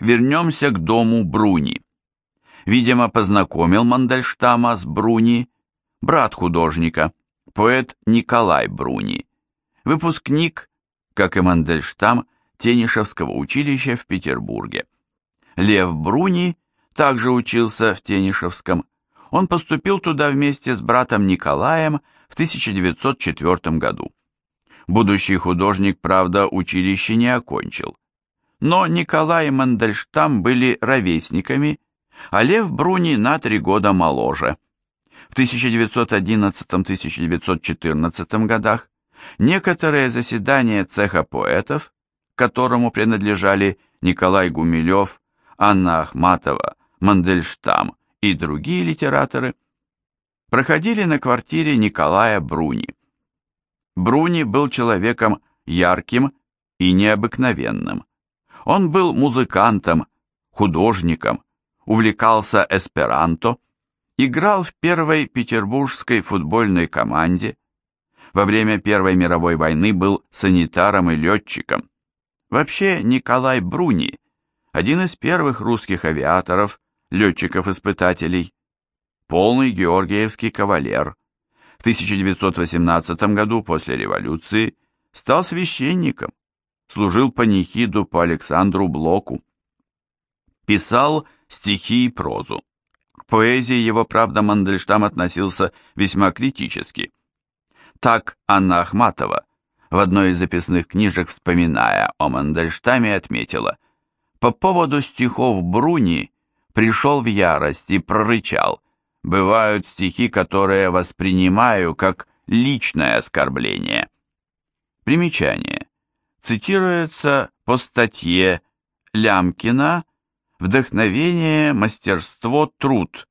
Вернемся к дому Бруни. Видимо, познакомил Мандельштама с Бруни, брат художника, поэт Николай Бруни, выпускник, как и Мандельштам, Тенишевского училища в Петербурге. Лев Бруни также учился в Тенишевском. Он поступил туда вместе с братом Николаем в 1904 году. Будущий художник, правда, училище не окончил. Но Николай и Мандельштам были ровесниками, а Лев Бруни на три года моложе. В 1911-1914 годах некоторые заседания цеха поэтов, которому принадлежали Николай Гумилев, Анна Ахматова, Мандельштам и другие литераторы, проходили на квартире Николая Бруни. Бруни был человеком ярким и необыкновенным. Он был музыкантом, художником, увлекался эсперанто, играл в первой петербургской футбольной команде, во время Первой мировой войны был санитаром и летчиком. Вообще Николай Бруни – один из первых русских авиаторов, летчиков-испытателей, полный георгиевский кавалер. В 1918 году после революции стал священником, служил панихиду по Александру Блоку. Писал стихи и прозу. К поэзии его, правда, Мандельштам относился весьма критически. Так Анна Ахматова в одной из записных книжек, вспоминая о Мандельштаме, отметила «По поводу стихов Бруни пришел в ярость и прорычал. Бывают стихи, которые воспринимаю как личное оскорбление». Примечание. Цитируется по статье Лямкина Вдохновение, мастерство, труд.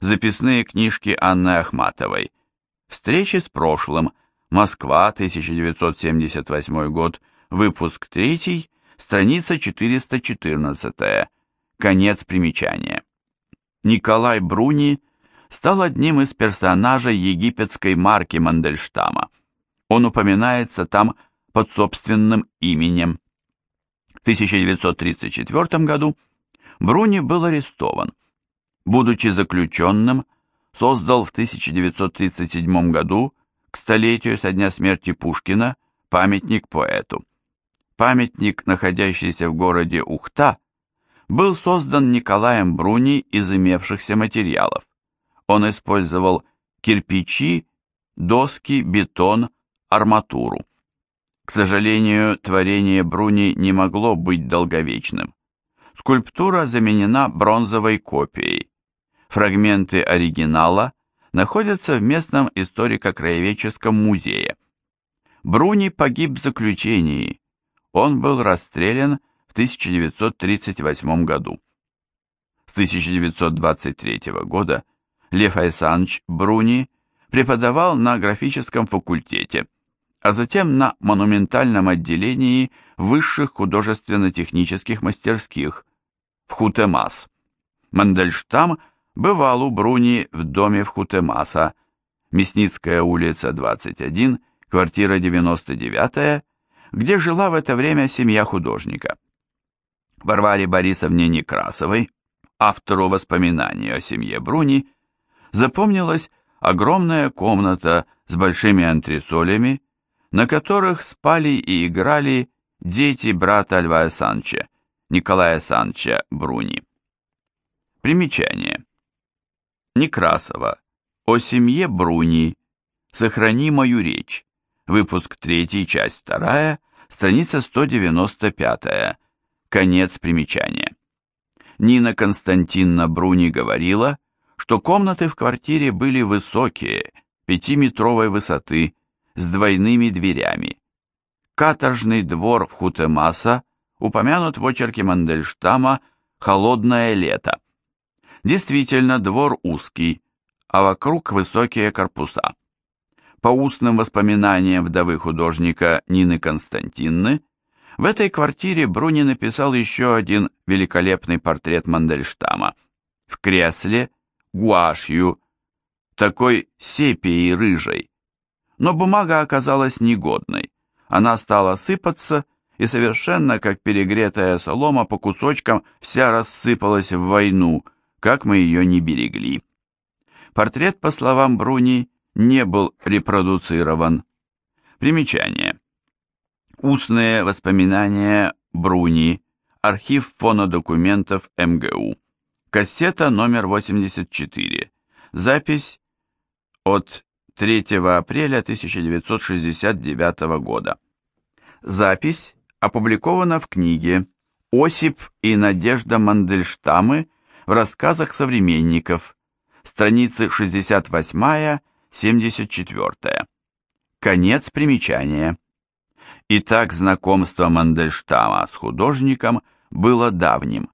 Записные книжки Анны Ахматовой. Встречи с прошлым. Москва, 1978 год. Выпуск 3, страница 414. Конец примечания. Николай Бруни стал одним из персонажей египетской марки Мандельштама. Он упоминается там под собственным именем. В 1934 году Бруни был арестован. Будучи заключенным, создал в 1937 году, к столетию со дня смерти Пушкина, памятник поэту. Памятник, находящийся в городе Ухта, был создан Николаем Бруни из имевшихся материалов. Он использовал кирпичи, доски, бетон, арматуру. К сожалению, творение Бруни не могло быть долговечным. Скульптура заменена бронзовой копией. Фрагменты оригинала находятся в местном историко-краеведческом музее. Бруни погиб в заключении. Он был расстрелян в 1938 году. С 1923 года Лев Айсанович Бруни преподавал на графическом факультете, а затем на монументальном отделении высших художественно-технических мастерских в Хутемас. Мандельштам бывал у Бруни в доме в Хутемаса, Мясницкая улица, 21, квартира 99, где жила в это время семья художника. Варваре Борисовне Некрасовой, автору воспоминаний о семье Бруни, запомнилась огромная комната с большими антресолями, на которых спали и играли дети брата Льва Санча, Николая Санча Бруни. Примечание. Некрасова. О семье Бруни. Сохрани мою речь. Выпуск 3, часть 2, страница 195. Конец примечания. Нина Константиновна Бруни говорила, что комнаты в квартире были высокие, пятиметровой высоты, с двойными дверями. Каторжный двор в Хутемаса упомянут в очерке Мандельштама «Холодное лето». Действительно, двор узкий, а вокруг высокие корпуса. По устным воспоминаниям вдовы художника Нины Константинны, в этой квартире Бруни написал еще один великолепный портрет Мандельштама. В кресле, гуашью, такой сепией рыжей. Но бумага оказалась негодной. Она стала сыпаться и совершенно как перегретая солома по кусочкам вся рассыпалась в войну, как мы ее не берегли. Портрет, по словам Бруни, не был репродуцирован. Примечание. Устные воспоминания Бруни. Архив фонодокументов МГУ. Кассета номер 84. Запись от 3 апреля 1969 года. Запись опубликована в книге «Осип и Надежда Мандельштамы в рассказах современников», страницы 68-74. Конец примечания. Итак, знакомство Мандельштама с художником было давним.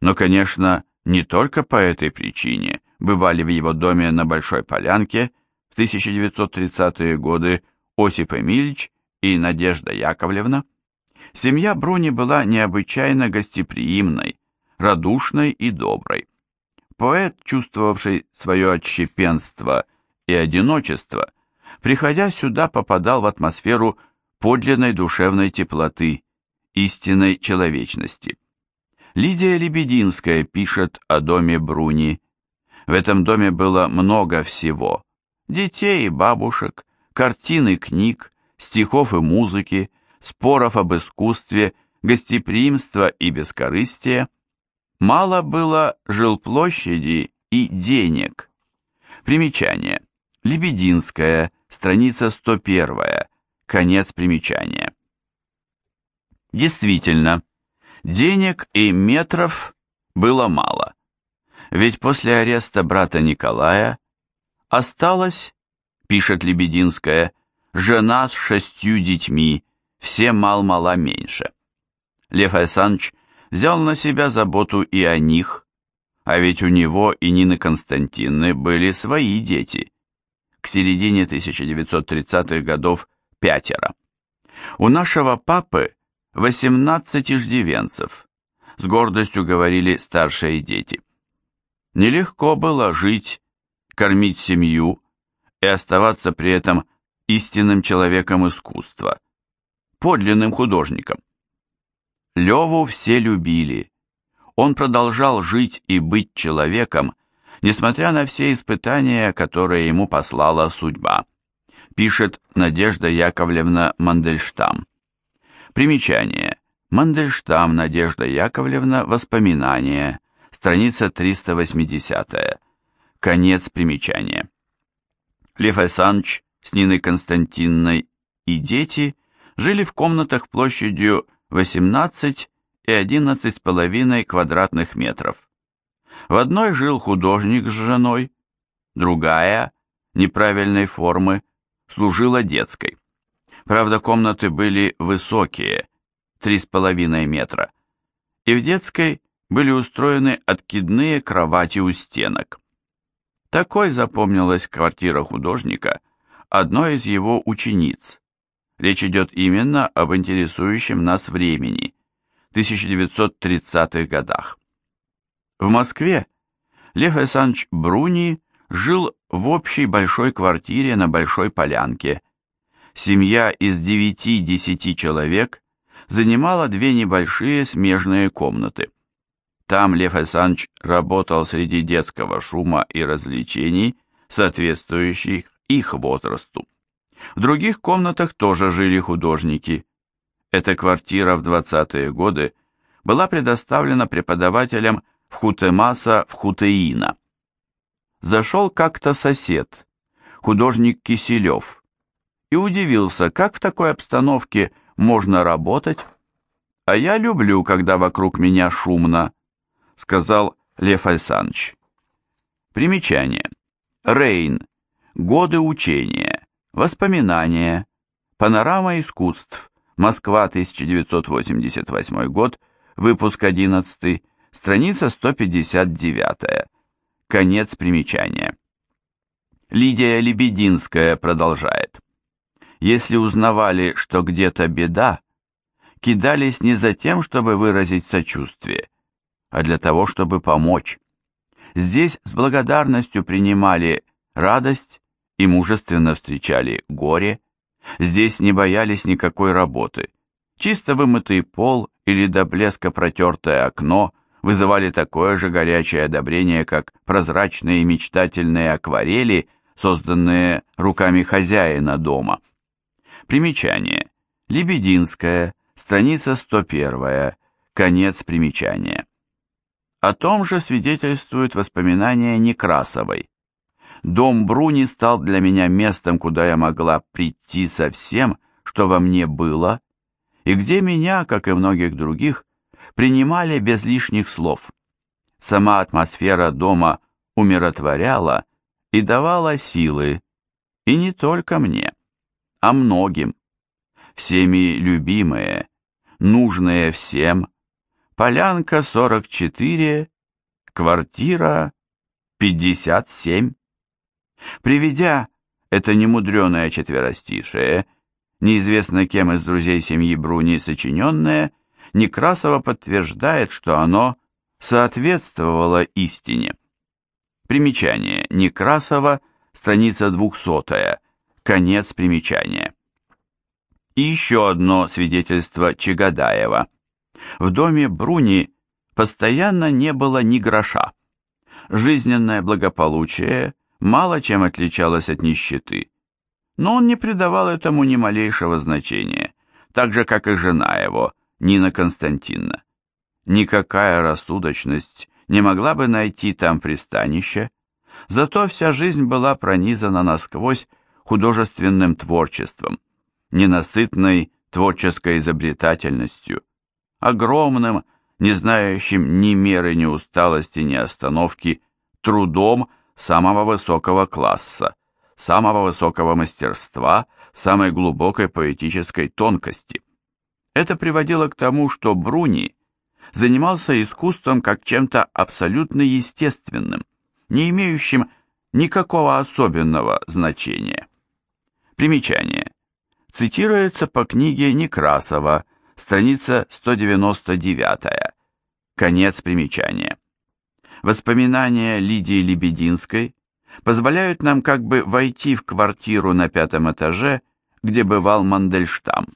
Но, конечно, не только по этой причине бывали в его доме на Большой Полянке в 1930-е годы Осип Эмильевич и Надежда Яковлевна. Семья Бруни была необычайно гостеприимной, радушной и доброй. Поэт, чувствовавший свое отщепенство и одиночество, приходя сюда, попадал в атмосферу подлинной душевной теплоты, истинной человечности. Лидия Лебединская пишет о доме Бруни. В этом доме было много всего. Детей и бабушек, картин и книг, стихов и музыки, споров об искусстве, гостеприимства и бескорыстия. Мало было жилплощади и денег. Примечание. Лебединская, страница 101, конец примечания. Действительно, денег и метров было мало. Ведь после ареста брата Николая осталась, пишет Лебединская, жена с шестью детьми, все мал-мала меньше. Лев Александрович взял на себя заботу и о них, а ведь у него и Нины Константинны были свои дети. К середине 1930-х годов пятеро. У нашего папы 18 иждивенцев, с гордостью говорили старшие дети. Нелегко было жить, кормить семью и оставаться при этом истинным человеком искусства, подлинным художником. Леву все любили. Он продолжал жить и быть человеком, несмотря на все испытания, которые ему послала судьба, пишет Надежда Яковлевна Мандельштам. Примечание. Мандельштам Надежда Яковлевна. Воспоминания. Страница 380. Конец примечания. Лев Александрович с Ниной Константинной и дети жили в комнатах площадью 18 и 11,5 квадратных метров. В одной жил художник с женой, другая, неправильной формы, служила детской. Правда, комнаты были высокие, 3,5 метра, и в детской были устроены откидные кровати у стенок. Такой запомнилась квартира художника одной из его учениц. Речь идет именно об интересующем нас времени, 1930-х годах. В Москве Лев Александрович Бруни жил в общей большой квартире на Большой Полянке. Семья из 9-10 человек занимала две небольшие смежные комнаты. Там Лев Александрович работал среди детского шума и развлечений, соответствующих их возрасту. В других комнатах тоже жили художники. Эта квартира в 20-е годы была предоставлена преподавателям в Хутемаса в Хутеина. Зашел как-то сосед, художник Киселев, и удивился, как в такой обстановке можно работать. «А я люблю, когда вокруг меня шумно», — сказал Лев Александрович. Примечание. Рейн. Годы учения. Воспоминания. Панорама искусств. Москва, 1988 год. Выпуск 11. Страница 159. Конец примечания. Лидия Лебединская продолжает. Если узнавали, что где-то беда, кидались не за тем, чтобы выразить сочувствие, а для того, чтобы помочь. Здесь с благодарностью принимали радость и мужественно встречали горе, здесь не боялись никакой работы, Чисто вымытый пол или до блеска протертое окно вызывали такое же горячее одобрение, как прозрачные мечтательные акварели, созданные руками хозяина дома. Примечание. Лебединская, страница 101, конец примечания. О том же свидетельствуют воспоминания Некрасовой. Дом Бруни стал для меня местом, куда я могла прийти со всем, что во мне было, и где меня, как и многих других, принимали без лишних слов. Сама атмосфера дома умиротворяла и давала силы, и не только мне, а многим. Всеми любимые, нужные всем, полянка 44, квартира 57. Приведя это немудреное четверостишее, неизвестно кем из друзей семьи Бруни сочиненное, Некрасова подтверждает, что оно соответствовало истине. Примечание. Некрасова, страница 200, конец примечания. И еще одно свидетельство Чагадаева. В доме Бруни постоянно не было ни гроша. Жизненное благополучие мало чем отличалось от нищеты. Но он не придавал этому ни малейшего значения, так же, как и жена его, Нина Константиновна. Никакая рассудочность не могла бы найти там пристанище, зато вся жизнь была пронизана насквозь художественным творчеством, ненасытной творческой изобретательностью, огромным, не знающим ни меры, ни усталости, ни остановки, трудом самого высокого класса, самого высокого мастерства, самой глубокой поэтической тонкости – это приводило к тому, что Бруни занимался искусством как чем-то абсолютно естественным, не имеющим никакого особенного значения. Примечание. Цитируется по книге Некрасова, страница 199, конец примечания. Воспоминания Лидии Лебединской позволяют нам как бы войти в квартиру на пятом этаже, где бывал Мандельштам.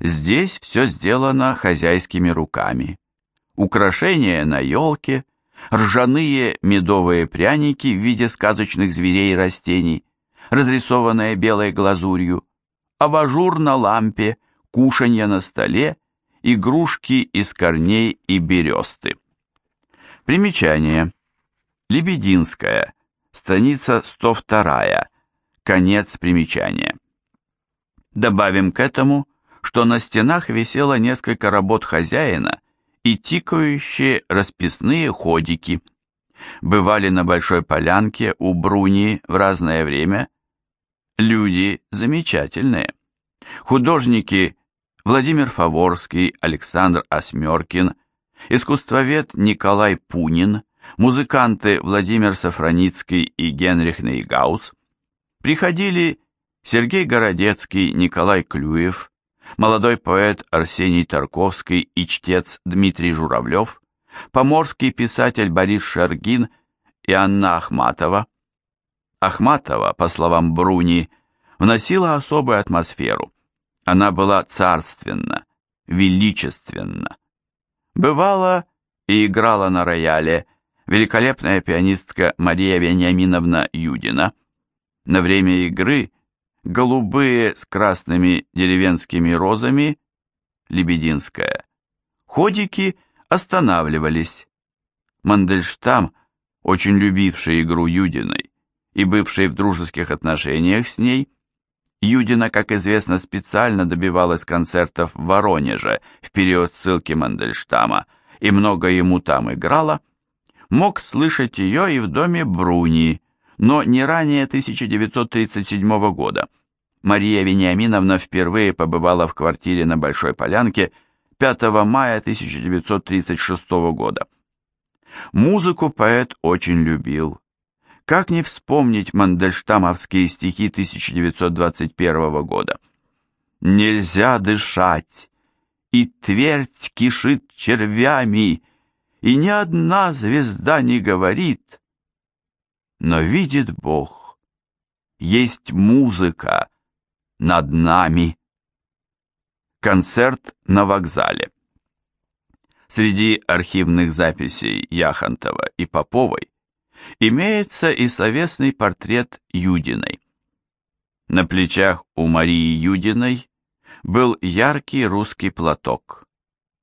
Здесь все сделано хозяйскими руками. Украшения на елке, ржаные медовые пряники в виде сказочных зверей и растений, разрисованные белой глазурью, абажур на лампе, кушанья на столе, игрушки из корней и бересты. Примечание. Лебединская, страница 102, конец примечания. Добавим к этому, что на стенах висело несколько работ хозяина и тикающие расписные ходики. Бывали на Большой Полянке у Бруни в разное время. Люди замечательные. Художники Владимир Фаворский, Александр Осмеркин, искусствовед Николай Пунин, музыканты Владимир Сафраницкий и Генрих Нейгаус, приходили Сергей Городецкий, Николай Клюев, молодой поэт Арсений Тарковский и чтец Дмитрий Журавлев, поморский писатель Борис Шергин и Анна Ахматова. Ахматова, по словам Бруни, вносила особую атмосферу. Она была царственна, величественна. Бывала и играла на рояле великолепная пианистка Мария Вениаминовна Юдина. На время игры голубые с красными деревенскими розами, Лебединская. Ходики останавливались. Мандельштам, очень любивший игру Юдиной и бывший в дружеских отношениях с ней, Юдина, как известно, специально добивалась концертов в Воронеже в период ссылки Мандельштама и много ему там играла, мог слышать ее и в доме Бруни, но не ранее 1937 года. Мария Вениаминовна впервые побывала в квартире на Большой Полянке 5 мая 1936 года. Музыку поэт очень любил. Как не вспомнить мандельштамовские стихи 1921 года? «Нельзя дышать, и твердь кишит червями, и ни одна звезда не говорит, но видит Бог. Есть музыка над нами. Концерт на вокзале. Среди архивных записей Яхонтова и Поповой имеется и словесный портрет Юдиной. На плечах у Марии Юдиной был яркий русский платок.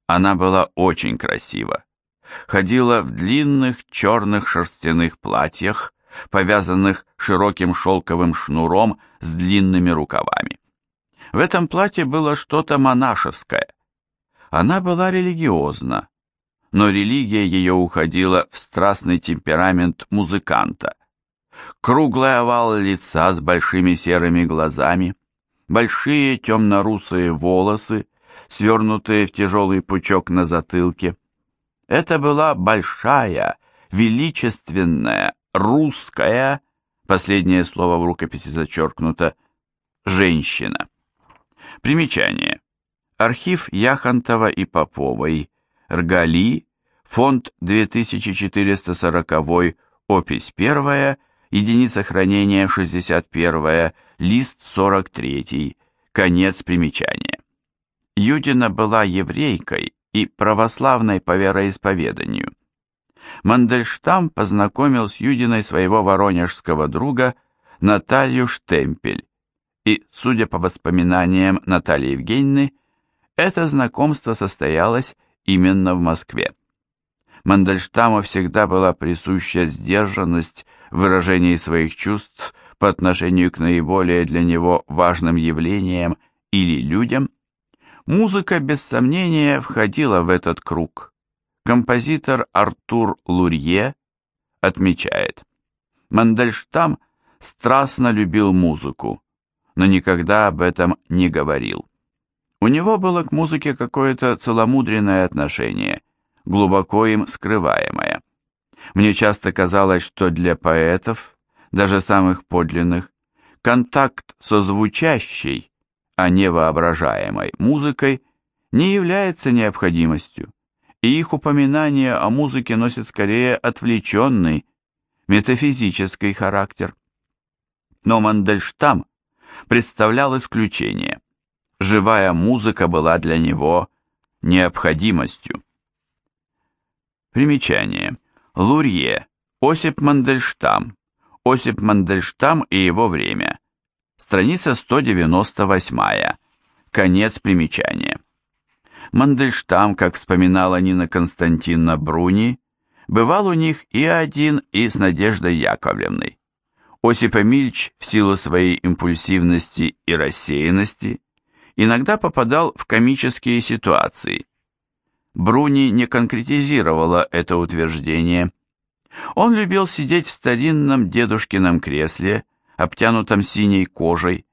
Она была очень красива. Ходила в длинных черных шерстяных платьях, повязанных широким шелковым шнуром с длинными рукавами. В этом платье было что-то монашеское. Она была религиозна, но религия ее уходила в страстный темперамент музыканта. Круглый овал лица с большими серыми глазами, большие темно-русые волосы, свернутые в тяжелый пучок на затылке. Это была большая, величественная, русская, последнее слово в рукописи зачеркнуто, женщина. Примечание. Архив Яхонтова и Поповой, Ргали, фонд 2440, опись 1, единица хранения 61, лист 43, конец примечания. Юдина была еврейкой и православной по вероисповеданию. Мандельштам познакомил с Юдиной своего воронежского друга Наталью Штемпель, и, судя по воспоминаниям Натальи Евгеньевны, это знакомство состоялось именно в Москве. Мандельштаму всегда была присуща сдержанность в выражении своих чувств по отношению к наиболее для него важным явлениям или людям. Музыка, без сомнения, входила в этот круг. Композитор Артур Лурье отмечает, Мандельштам страстно любил музыку, но никогда об этом не говорил. У него было к музыке какое-то целомудренное отношение, глубоко им скрываемое. Мне часто казалось, что для поэтов, даже самых подлинных, контакт со звучащей, а не воображаемой музыкой не является необходимостью, и их упоминание о музыке носит скорее отвлеченный, метафизический характер. Но Мандельштам представлял исключение. Живая музыка была для него необходимостью. Примечание. Лурье. Осип Мандельштам. Осип Мандельштам и его время. Страница 198. Конец примечания. Мандельштам, как вспоминала Нина Константиновна Бруни, бывал у них и один, и с Надеждой Яковлевной. Осип Эмильч в силу своей импульсивности и рассеянности иногда попадал в комические ситуации. Бруни не конкретизировала это утверждение. Он любил сидеть в старинном дедушкином кресле, обтянутом синей кожей,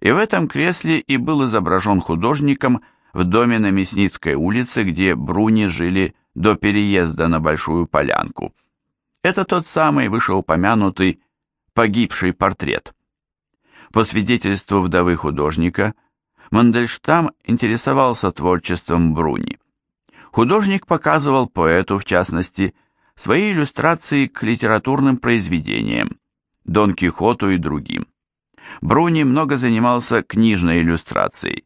и в этом кресле и был изображен художником в доме на Мясницкой улице, где Бруни жили до переезда на Большую Полянку. Это тот самый вышеупомянутый погибший портрет. По свидетельству вдовы художника, Мандельштам интересовался творчеством Бруни. Художник показывал поэту, в частности, свои иллюстрации к литературным произведениям, Дон Кихоту и другим. Бруни много занимался книжной иллюстрацией.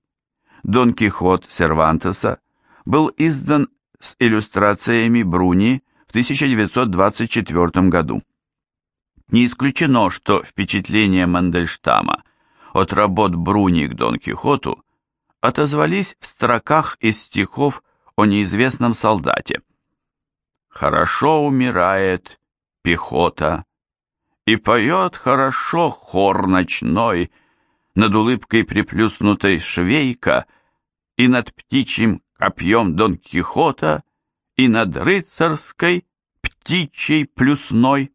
Дон Кихот Сервантеса был издан с иллюстрациями Бруни в 1924 году. Не исключено, что впечатления Мандельштама от работ Бруни к Дон Кихоту отозвались в строках из стихов о неизвестном солдате. «Хорошо умирает пехота, и поет хорошо хор ночной, над улыбкой приплюснутой швейка, и над птичьим копьем Дон Кихота, и над рыцарской птичьей плюсной».